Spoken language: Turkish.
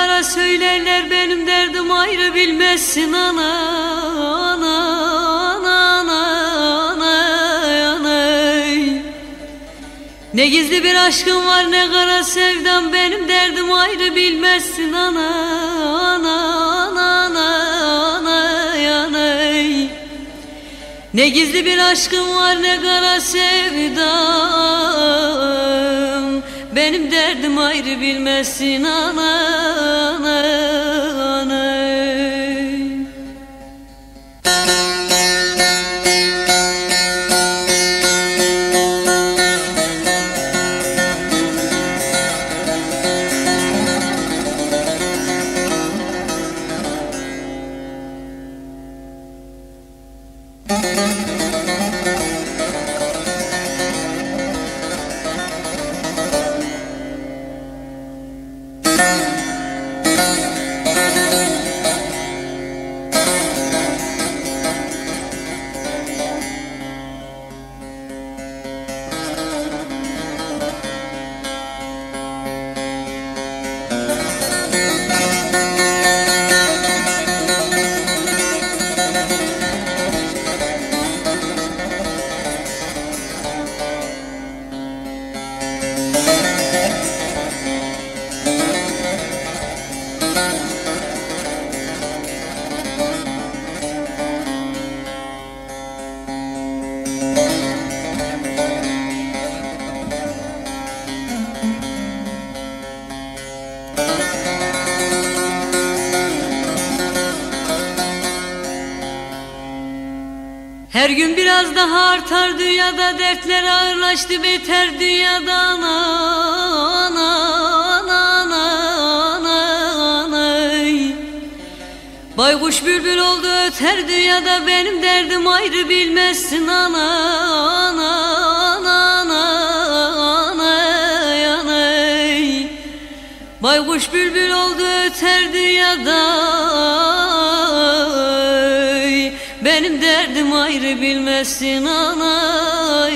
dağlara söylerler benim derdim ayrı bilmezsin ana ana ana ana ana ana. Ne gizli bir aşkım var ne kara sevdam benim derdim ayrı bilmezsin ana ana ana ana ana ana. Ne gizli bir aşkım var ne kara sevdam benim derdim ayrı bilmezsin ana ana ana Her gün biraz daha artar dünyada dertler ağırlaştı beter dünyada. Ana ana ana ana ana Baykuş bülbül oldu öter dünyada benim derdim ayrı bilmezsin. Ana ana ana ana ana Baykuş bülbül oldu öter dünyada derdim ayrı bilmezsin ana